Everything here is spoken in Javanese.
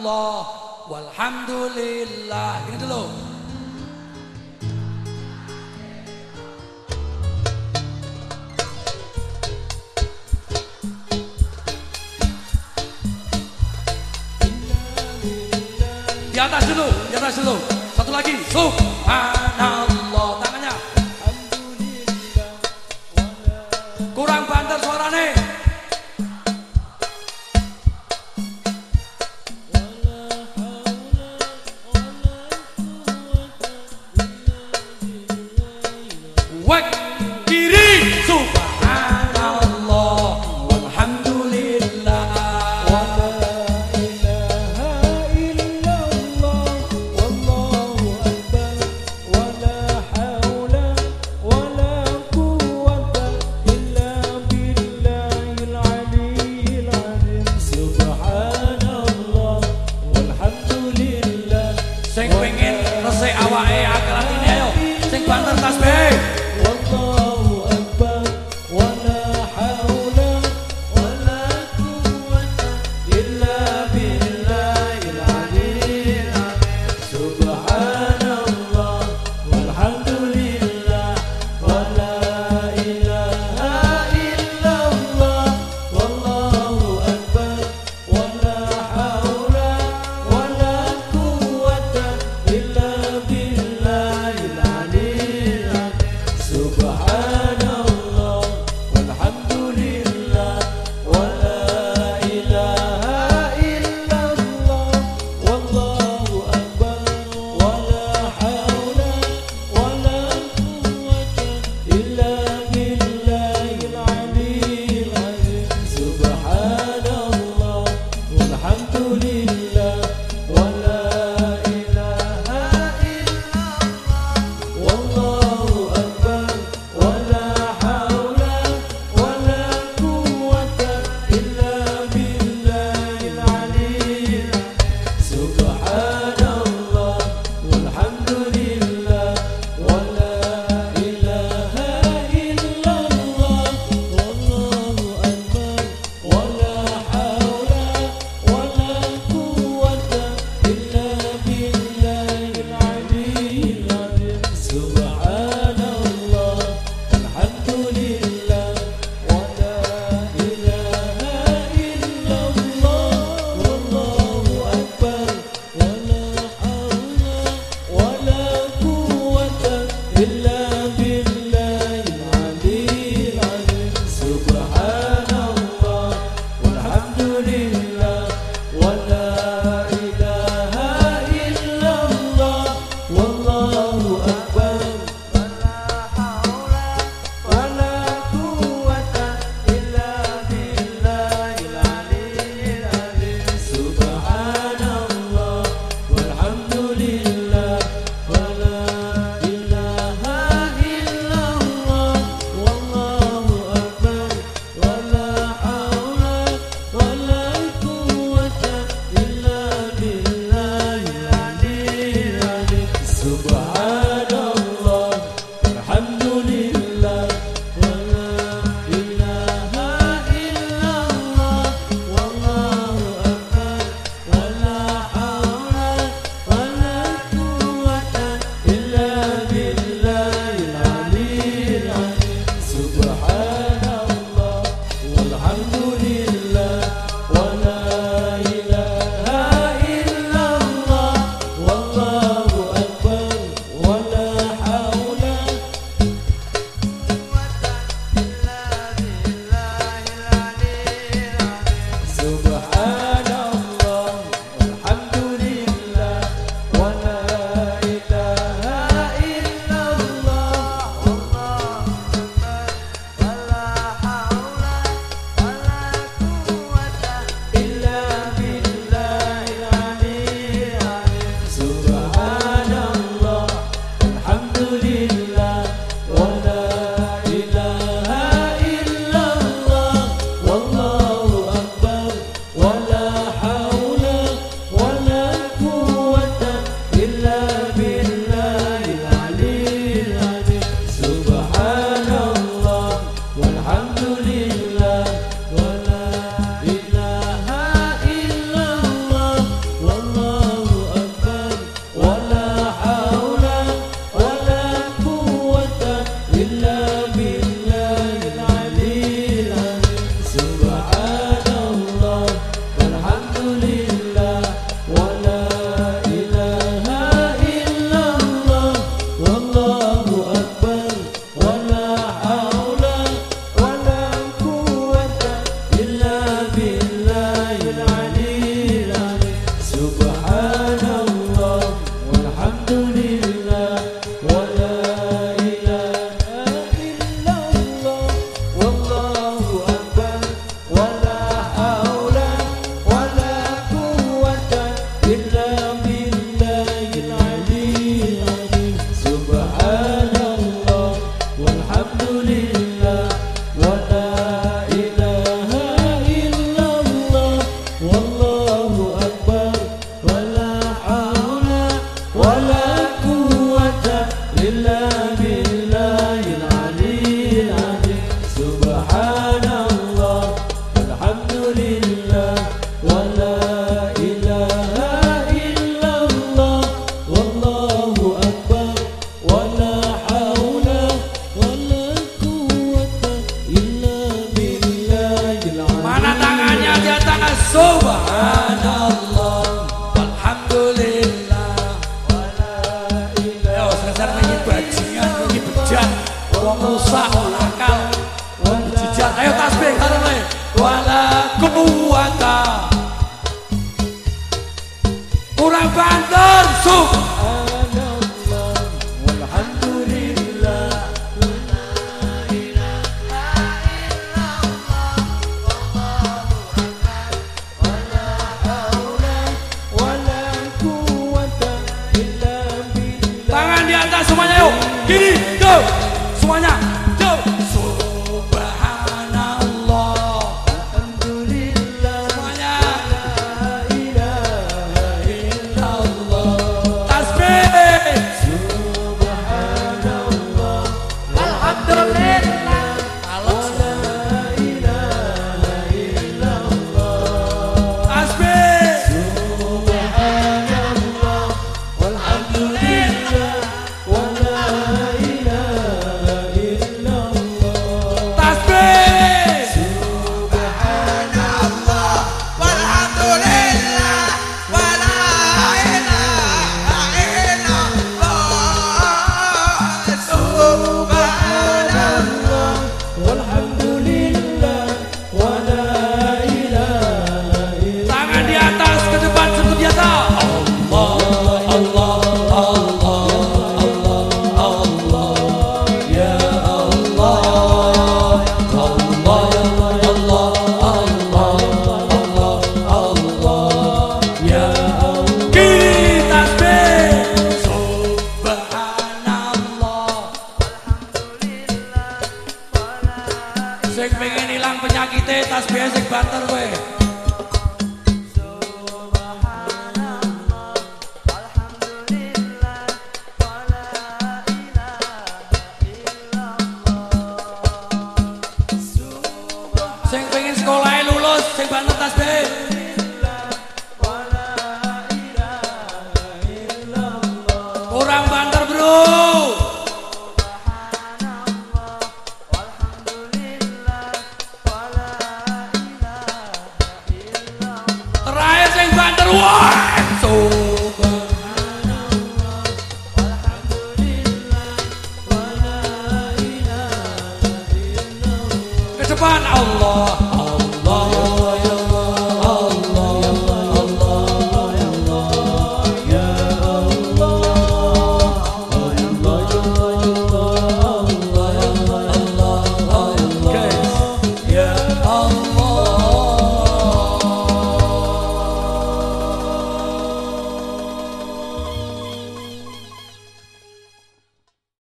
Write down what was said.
subhanallah walhamdulillah. Gini dulu. Di atas dulu, di atas dulu. Satu lagi. Subhanallah. Tangannya. Kurang banter suarane. the road. jajian dipejar wong rusak akal wong jajan ayo tasbih karep ae wala kuwata ora bandar suh. Geri! sing pengen ilang penyakite tas biasa banter kowe. Sing pengen sekolahe lulus sing banter tas biasa war!